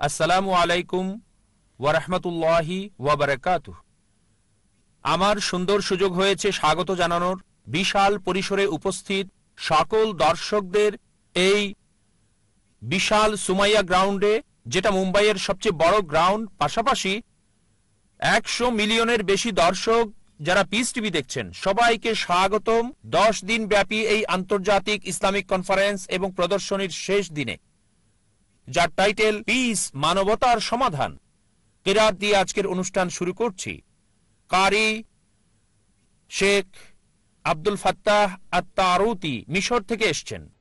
আসসালামু আলাইকুম ওয়ারহমতুল্লাহি ওয়াবারাকাত আমার সুন্দর সুযোগ হয়েছে স্বাগত জানানোর বিশাল পরিসরে উপস্থিত সকল দর্শকদের এই বিশাল সুমাইয়া গ্রাউন্ডে, যেটা মুম্বাইয়ের সবচেয়ে বড় গ্রাউন্ড, পাশাপাশি একশো মিলিয়নের বেশি দর্শক যারা পিস টিভি দেখছেন, সবাইকে স্বাগতম। দশ দিন ব্যাপী এই আন্তর্জাতিক ইসলামিক কনফারেন্স এবং প্রদর্শনীর শেষ দিনে যার টাইটেল পিস মানবতার সমাধান কেরাত দিয়ে আজকের অনুষ্ঠান শুরু করছি। কারি শেখ আব্দুল ফাত্তাহ আত্মারুতি মিশর থেকে এসছেন।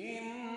إن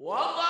وضرب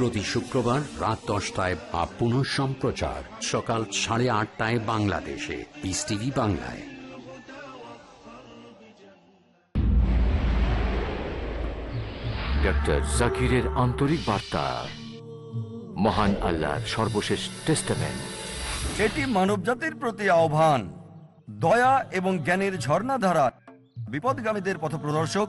প্রতি শুক্রবার রাত দশটায় বা পুনঃ সম্প্রচার। সকাল সাড়ে আটটায় বাংলাদেশে। পিস টিভি বাংলায়। ডক্টর জাকিরের আন্তরিক বার্তা। মহান আল্লাহর সর্বশেষ টেস্টামেন্ট এটি মানবজাতির প্রতি আহ্বান। দয়া এবং জ্ঞানের ঝর্ণাধারা। বিপদগামীদের পথপ্রদর্শক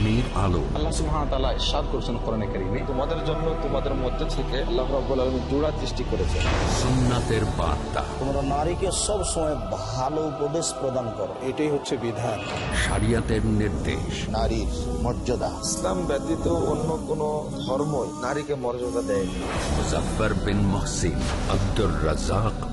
কোরআনের আলো। আল্লাহ তাআলা ইরশাদ করেছেন কোরআনে কারীমে। তোমাদের জন্য তোমাদের মধ্যে থেকে আল্লাহ রাব্বুল জোড়া সৃষ্টি সুন্নাতের বার্তা। তোমরা নারীকে সব সময় ভালো উপদেশ প্রদান করো। এটাই হচ্ছে বিধান। শরিয়াতের নির্দেশ। নারীর মর্যাদা। ইসলাম ব্যতীত অন্য কোন ধর্মই নারীকে মর্যাদা দেয়নি। Muzaffar bin Mohsin Abdur Razzak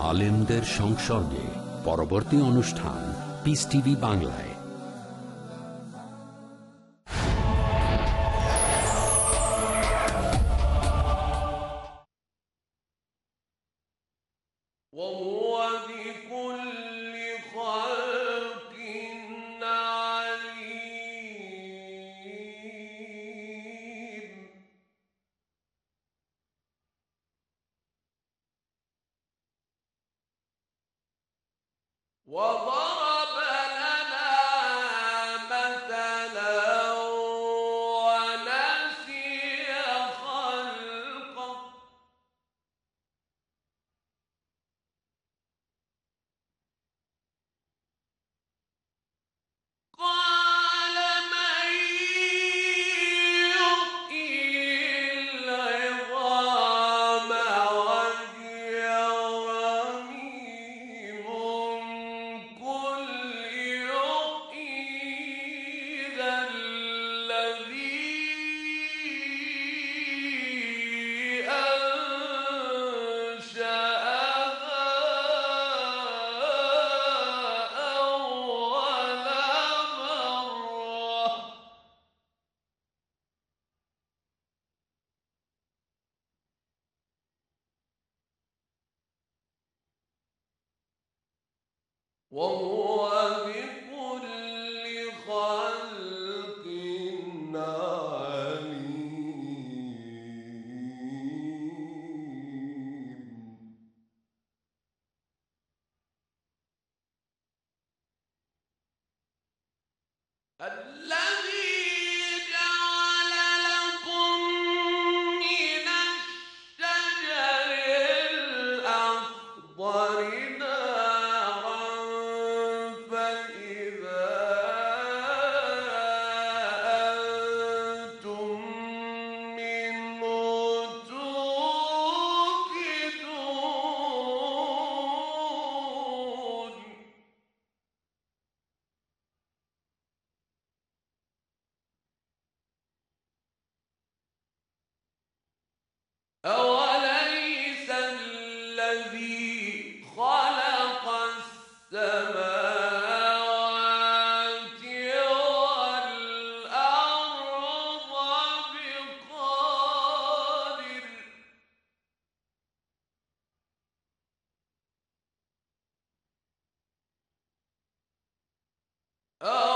আলেমদের সংসর্গে পরবর্তী অনুষ্ঠান পিস টিভি বাংলায়। الذي Oh!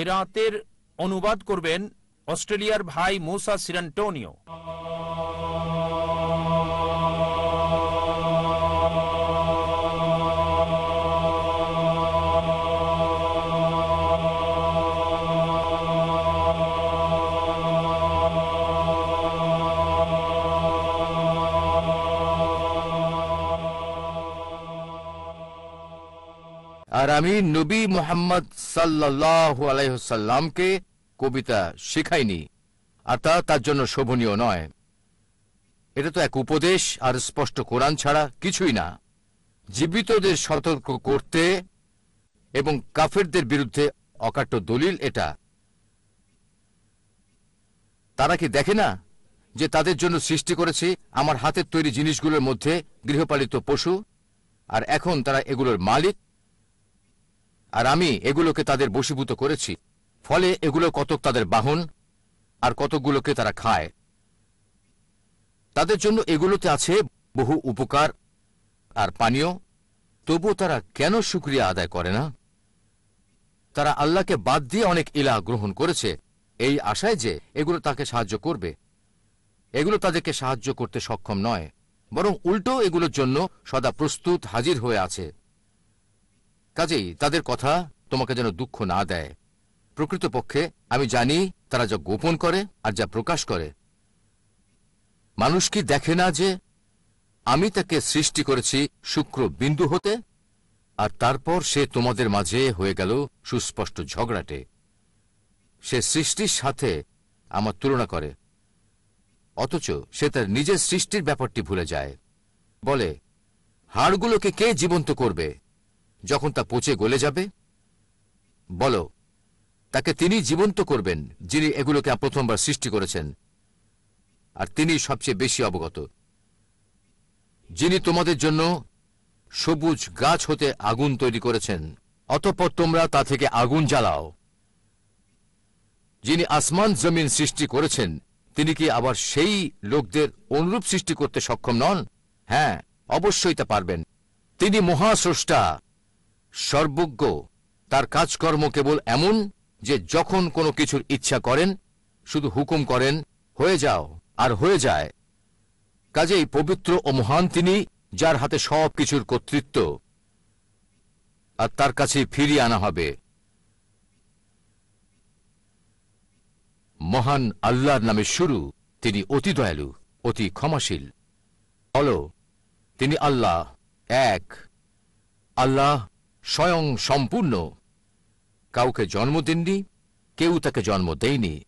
কেরাতের অনুবাদ করবেন অস্ট্রেলিয়ার ভাই মোসা সিরান্টোনিও। আর আমি নবী মোহাম্মদ সাল্লাহ আলাইসাল্লামকে কবিতা শেখাইনি। আর তা তার জন্য শোভনীয় নয়। এটা তো এক উপদেশ, আর স্পষ্ট কোরআন ছাড়া কিছুই না। জীবিতদের সতর্ক করতে এবং কাফেরদের বিরুদ্ধে অকাট্য দলিল এটা। তারা কি দেখে না যে তাদের জন্য সৃষ্টি করেছি আমার হাতের তৈরি জিনিসগুলোর মধ্যে গৃহপালিত পশু, আর এখন তারা এগুলোর মালিক? আর আমি এগুলোকে তাদের বশীভূত করেছি। ফলে এগুলো কতক তাদের বাহন আর কতকগুলোকে তারা খায়। তাদের জন্য এগুলোতে আছে বহু উপকার আর পানীয়। তবুও তারা কেন শুক্রিয়া আদায় করে না? তারা আল্লাহকে বাদ দিয়ে অনেক ইলা গ্রহণ করেছে। এই আশায় যে এগুলো তাকে সাহায্য করবে। এগুলো তাদেরকে সাহায্য করতে সক্ষম নয়, বরং উল্টো এগুলোর জন্য সদা প্রস্তুত হাজির হয়ে আছে। কাজেই তাদের কথা তোমাকে যেন দুঃখ না দেয়। প্রকৃতপক্ষে আমি জানি তারা যা গোপন করে আর যা প্রকাশ করে। মানুষ কি দেখে না যে আমি তাকে সৃষ্টি করেছি শুক্র বিন্দু হতে আর তারপর সে তোমাদের মাঝে হয়ে গেল সুস্পষ্ট ঝগড়াটে। সে সৃষ্টির সাথে আমার তুলনা করে। অথচ সে তার নিজের সৃষ্টির ব্যাপারটি ভুলে যায়। বলে, হাড়গুলোকে কে জীবন্ত করবে? যখন তা পচে গলে যাবে? বলো, তাকে তিনি জীবন্ত করবেন, যিনি এগুলোকে প্রথমবার সৃষ্টি করেছেন। আর তিনি সবচেয়ে বেশি অবগত। যিনি তোমাদের জন্য সবুজ গাছ হতে আগুন তৈরি করেছেন, অতঃপর তোমরা তা থেকে আগুন জ্বালাও। যিনি আসমান জমিন সৃষ্টি করেছেন, তিনি কি আবার সেই লোকদের অনুরূপ সৃষ্টি করতে সক্ষম নন? হ্যাঁ অবশ্যই তা পারবেন। তিনি মহাস্রষ্টা। সর্বজ্ঞ। তার কাজকর্ম কেবল এমন যে যখন কোনো কিছুর ইচ্ছা করেন, শুধু হুকুম করেন, হয়ে যাও আর হয়ে যায়। কাজেই পবিত্র ও মহান তিনি, যার হাতে সব কিছুর কর্তৃত্ব। আর তার কাছে ফিরিয়ে আনা হবে। মহান আল্লাহর নামে শুরু, তিনি অতি দয়ালু, অতি ক্ষমাশীল। বল, তিনি আল্লাহ, এক। আল্লাহ স্বয়ং সম্পূর্ণ। কাউকে জন্ম দেননি, কেউ তাকে জন্ম দেয়নি।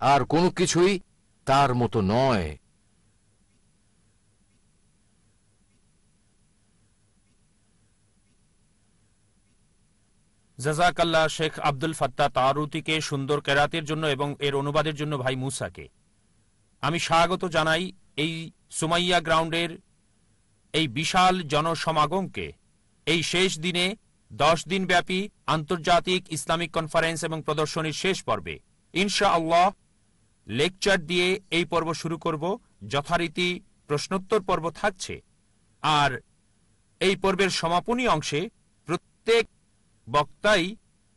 আর কোনো কিছুই তার মতো নয়। জাজাকাল্লাহ শেখ আব্দুল ফাত্তা তারুতিকে সুন্দর কেরাতের জন্য এবং এর অনুবাদের জন্য ভাই মুসাকে। আমি স্বাগত জানাই এই সুমাইয়া গ্রাউন্ডের এই বিশাল জনসমাগমকে। এই শেষ দিনে দশ দিনব্যাপী আন্তর্জাতিক ইসলামিক কনফারেন্স এবং প্রদর্শনীর শেষ পর্বে ইনশা আল্লাহ লেকচার দিয়ে এই পর্ব শুরু করব। যথারীতি প্রশ্নোত্তর পর্ব থাকছে। আর এই পর্বের সমাপনী অংশে প্রত্যেক বক্তাই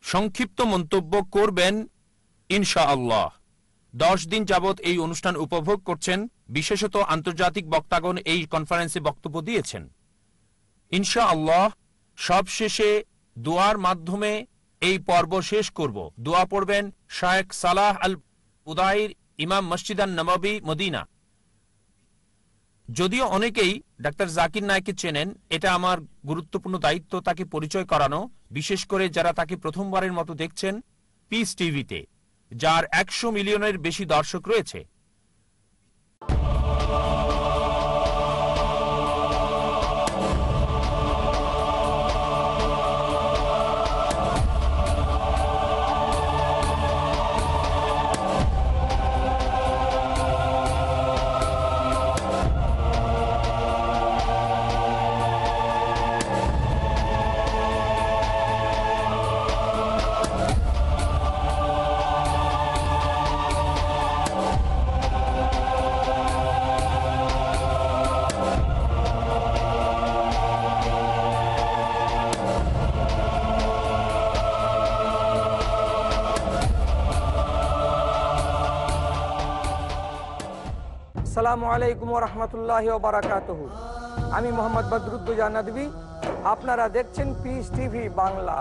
সংক্ষিপ্ত মন্তব্য করবেন ইনশা আল্লাহ দশ দিন যাবৎ এই অনুষ্ঠান উপভোগ করছেন, বিশেষত আন্তর্জাতিক বক্তাগণ এই কনফারেন্সে বক্তব্য দিয়েছেন। ইনশা আল্লাহ সবশেষে দোয়ার মাধ্যমে এই পর্ব শেষ করব। দোয়া পড়বেন শায়েখ সালাহ আল উদাইর ইমাম মসজিদান নবাবী, মদিনা। যদিও অনেকেই ডাক্তার জাকির নায়কে চেনেন, এটা আমার গুরুত্বপূর্ণ দায়িত্ব তাকে পরিচয় করানো, বিশেষ করে যারা তাকে প্রথমবারের মতো দেখছেন, পিস টিভিতে, যার একশো মিলিয়নের বেশি দর্শক রয়েছে। আসসালামু আলাইকুম রহমতুল্লাহ বারাকাতহু আমি মোহাম্মদ বদরুদ্দুজা নদী আপনারা দেখছেন peace TV Bangla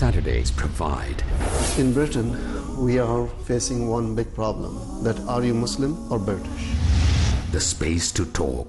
Saturdays provide. In Britain, we are facing one big problem that are you Muslim or British? The space to talk.